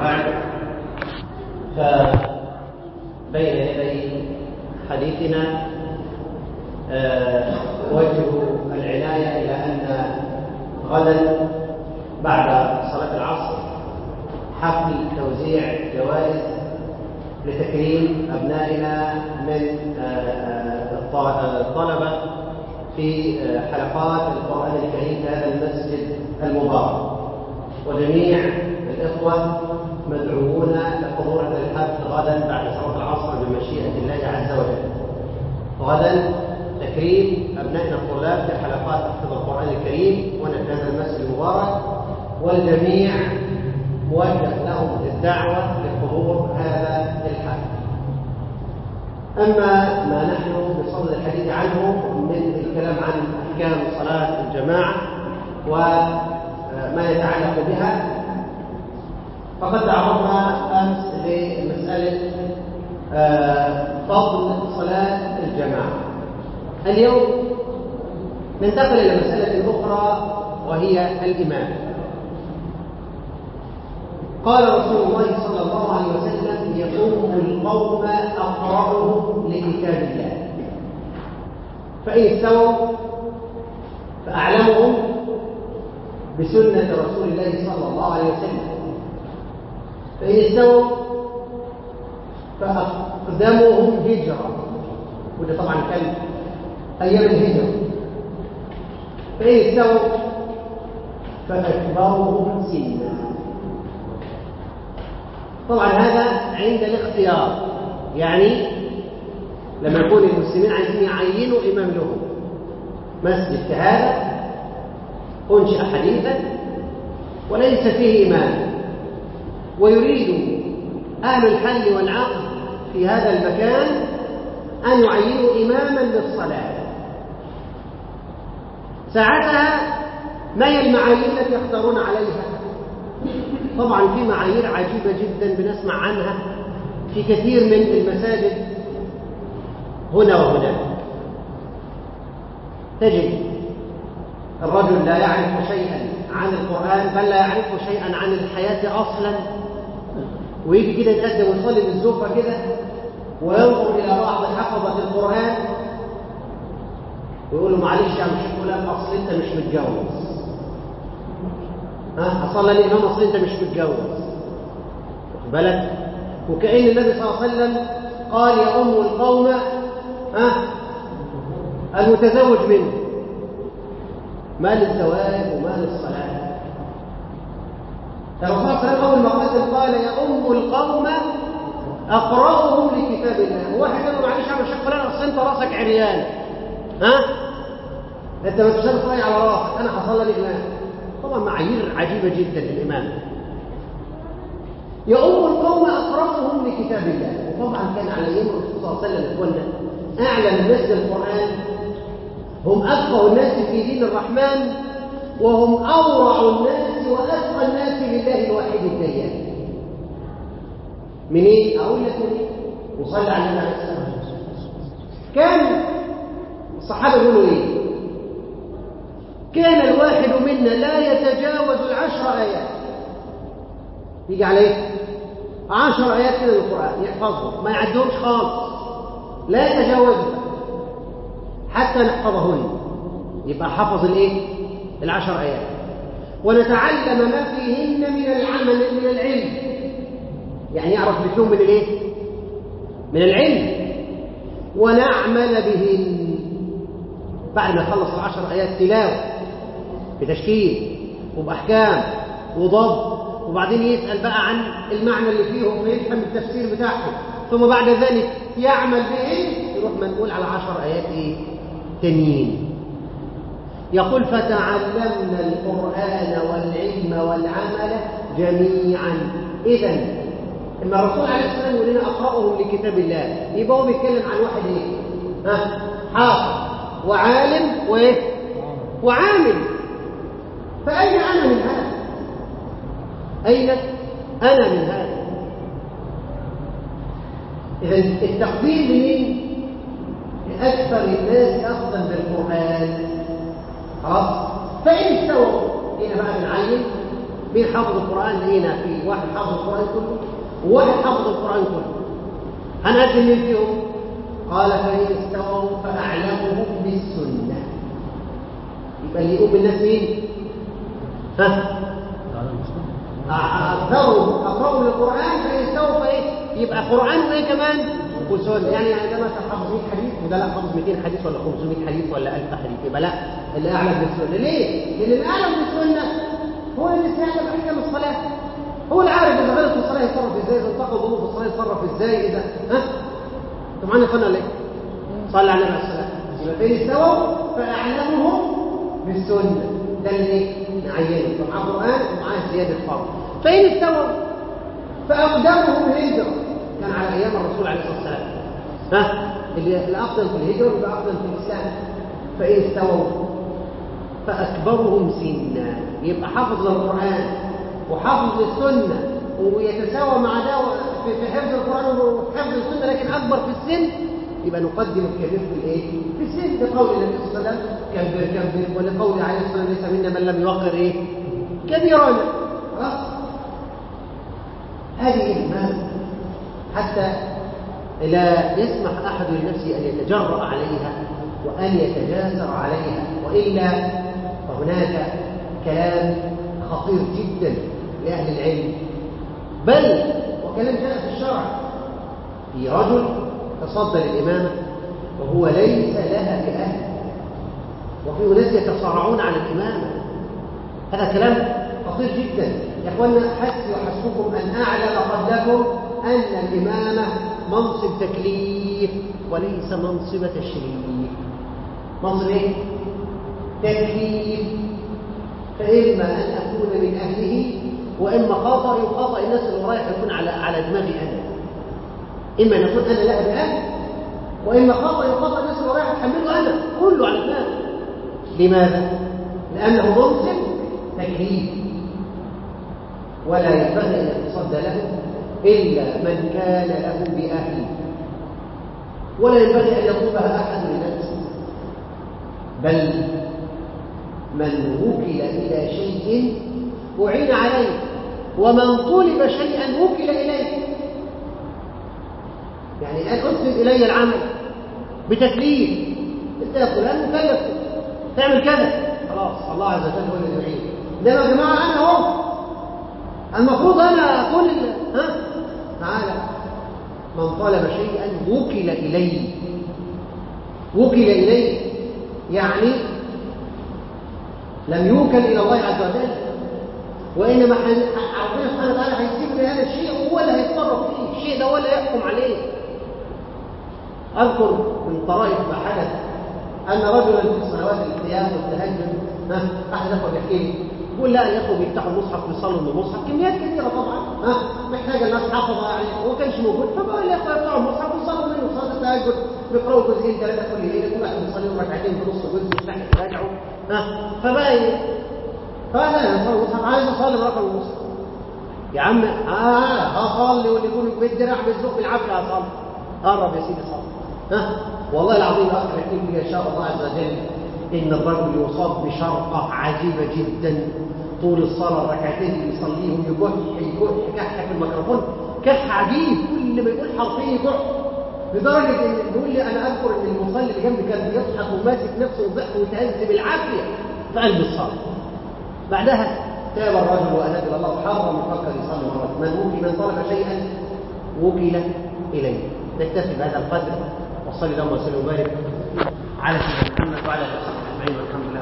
وبعد فبين يدي حديثنا آه، وجه العناية إلى أن غدا بعد صلاة العصر حفل توزيع جوائز لتكريم أبنائنا من آه، آه، الطلبة في حلقات القرآن الكريم في هذا المسجد المبارك. وجميع الإخوة مدعوون لحضور الحفل غدا بعد صلاة العصر بمشيئة الله عز وجل. غدا تكريم أبنائنا الطلاب في حلقات حفظ القرآن الكريم هذا المسجد المبارك والجميع موجه لهم الدعوة لحضور هذا الحفل أما ما نحن بصدد الحديث عنه من الكلام عن أحكام صلاة الجماعة وما يتعلق بها فقد تعرضنا أمس لمسألة فضل صلاة الجماعة. اليوم ننتقل إلى مسألة أخرى وهي الإمام قال رسول الله صلى الله عليه وسلم يقوم القوم أقرأهم لكتاب الله. فإن استووا فأعلمهم بسنة رسول الله صلى الله عليه وسلم. فإن استووا فأقدمهم هجرة وده طبعا كان أيام الهجرة. فإن استووا فأكبرهم سنا. طبعا هذا عند الاختيار. يعني لما يكون المسلمين عايزين يعينوا إمام لهم. مسجد كهذا أنشأ حديثا وليس فيه إمام. ويريد أهل الحل والعقد في هذا المكان أن يعينوا إماما للصلاة. ساعتها ما هي المعايير التي يختارون عليها؟ طبعا في معايير عجيبة جدا بنسمع عنها في كثير من المساجد هنا وهناك تجد الرجل لا يعرف شيئا عن القرآن بل لا يعرف شيئا عن الحياة أصلا. ويجي كده يتقدم ويصلي بالزوفة كده وينظر إلى بعض حفظة القرآن ويقول له معلش يا مش فلان أصل أنت مش متجوز. ها؟ أصلى الإمام أصل أنت مش متجوز. بالك؟ وكأن النبي صلى الله عليه وسلم قال يا أم القوم ها؟ المتزوج منه. ما للزواج وما للصلاة الرسول صلى الله عليه وسلم أول ما قدم قال يا أم القوم أقرأهم لكتاب الله. واحد قال له معلش يا شيخ فلان أصل أنت راسك عريان. ها؟ أنت ما تشتغل طايع على راسك. أنا حصل لي الإمام. طبعا معايير عجيبة جدا للإمام. يا أم القوم أقرأهم لكتاب الله. وطبعا كان على أيام الرسول صلى الله عليه وسلم. أعلم الناس بالقرآن هم أفقه الناس في دين الرحمن. وهم أورع الناس وأتقى الناس لله الواحد الديان. منين؟ أقول لك منين؟ وصلى على النبي عليه الصلاة كان الصحابة يقولوا إيه؟ كان الواحد منا لا يتجاوز العشر آيات. يجي عليه عشر آيات من القرآن يحفظهم ما يعدهمش خالص. لا يتجاوزها حتى نحفظهن. يبقى حفظ الإيه؟ العشر آيات. ونتعلم ما فيهن من العمل من العلم. يعني يعرف بشون من الايه؟ من العلم. ونعمل بهن. بعد ما يخلص العشر آيات تلاوة بتشكيل وبأحكام وضبط وبعدين يسأل بقى عن المعنى اللي فيهم ويفهم التفسير بتاعهم. ثم بعد ذلك يعمل بإيه يروح منقول على عشر آيات إيه تانيين. يقول فتعلمنا القرآن والعلم والعمل جميعا. إذا إما الرسول عليه الصلاة والسلام يقول لنا أقرأهم لكتاب الله يبقى هو بيتكلم عن واحد إيه؟ ها؟ حافظ وعالم وإيه؟ وعامل. فأين أنا من هذا؟ أين أنا من هذا؟ إذا التقديم لمين؟ لأكثر الناس أخذا بالقرآن. خلاص؟ فإن استووا هنا بقى بنعين مين حافظ القرآن لقينا في واحد حافظ القرآن كله وواحد حافظ القرآن كله. هنقدم مين فيهم؟ قال فإن استووا فأعلمهم بالسنة. يبقى اللي يقوم بالناس مين ها؟ أكثرهم أقرأوا للقرآن فإن استووا فإيه؟ يبقى قرآن وإيه كمان وسنة يعني ده مثلا حافظ 100 حديث وده لا حافظ 200 حديث ولا 500 حديث ولا 1000 حديث يبقى لا اللي أعلم بالسنة. ليه؟ لأن اللي أعلم بالسنة هو اللي يعلم أحكام الصلاة. هو اللي عارف إذا غلط في الصلاة يتصرف إزاي إذا انتقل ظروف الصلاة يتصرف إزاي إذا ها؟ أنتوا معانا فانا ليه؟ صلى على النبي عليه الصلاة يبقى فين استووا فأعلمهم بالسنة. ده اللي نعينه. فمعاه قرآن ومعاه زيادة فرض فإن استووا فأقدمهم هجرة كان على أيام الرسول عليه الصلاة والسلام. ها؟ اللي الأفضل في الهجرة يبقى أفضل في الإسلام. فإن استووا فأكبرهم سنا. يبقى حافظ للقرآن وحافظ للسنة ويتساوى مع ده في حفظ القرآن وحفظ السنة لكن أكبر في السن يبقى نقدم الكبير في الإيه؟ في السن. لقول النبي صلى الله عليه وسلم كبر كبر. ولقول عليه الصلاة والسلام ليس منا من لم يوقر إيه؟ كبيرا خلاص. هذه إهمال حتى لا يسمح أحد لنفسه أن يتجرأ عليها وأن يتجاسر عليها وإلا فهناك كلام خطير جدا لأهل العلم. بل وكلام جاء في الشرع. في رجل تصدى للإمامة وهو ليس لها بأهل وفي أناس يتصارعون على الإمامة هذا كلام خطير جدا. يا اخوانا حسبي وحسبكم أن أعلم قبلكم أن الامامه منصب تكليف وليس منصب تشريف. منصب إيه؟ تكليف. فإما أن أكون من أهله وإما خطا يخطا الناس اللي ورايا يكون على على دماغي أنا. إما أن أكون أنا لا باهل وإما خطا يخطا الناس اللي ورايا هتحمله أنا. كله على دماغي. لماذا؟ لأنه منصب تكليف. ولا ينبغي أن يتصدى له إلا من كان له باهله ولا ينبغي أن يطلبها أحد لنفسه بل من وكل إلى شيء أعين عليه ومن طلب شيئا وكل إليه. يعني أن أسند إلي العمل بتكليف أنت يا فلان مكلف. تعمل كذا. خلاص الله عز وجل هو اللي يعين. إنما يا جماعة أنا أهو. المفروض أنا أقول ها؟ تعالى من طلب شيئا وكل إليه. وكل إليه. يعني لم يوكل إلى الله عز وجل وإنما ربنا سبحانه وتعالى هيسيب لي هذا الشيء وهو اللي هيتصرف فيه. الشيء ده هو اللي يحكم عليه. أذكر من طرائف ما حدث أن رجلا في صلوات القيام والتهجد أحد اخوه بيحكي لي يقول لا الاخوه بيفتحوا المصحف ويصلوا من المصحف كميات كثيره طبعا. ها؟ محتاجة الناس حافظه يعني هو كانش موجود. فبقى الاخوه يفتحوا المصحف ويصلوا منه. صلاه التهجد بيقراوا جزئين ثلاثة كل ليلة كل واحد بيصلي ركعتين في نص جزء يفتح يراجعوا ها؟ فبقى إيه؟ فانا يصلي المصحف عايز اصلي برقم المصحف يا عم آه هصلي واللي يكون بالدراع بالذوق بالعافية هصلي. قرب يا سيدي صلي. ها؟ والله العظيم اخر يحكي لي إن شاء الله عز وجل. إن الرجل يصاب بشرقة عجيبة جدا. طول الصلاة الركعتين اللي يصليهم يكح يكح كح في الميكروفون. كح عجيب. كل ما يقول حرفين يكح لدرجة إن بيقول لي أنا أذكر إن المصلي اللي جنبي كان بيضحك وماسك نفسه وضحك ويتهز بالعافية. في قلب الصلاة. بعدها تاب الرجل واناب إلى الله وحرم يفكر يصلي مرة. من وكل من طلب شيئا وكل إليه. نكتفي بهذا القدر. وصلي اللهم وسلم وبارك على سيدنا الحمد لله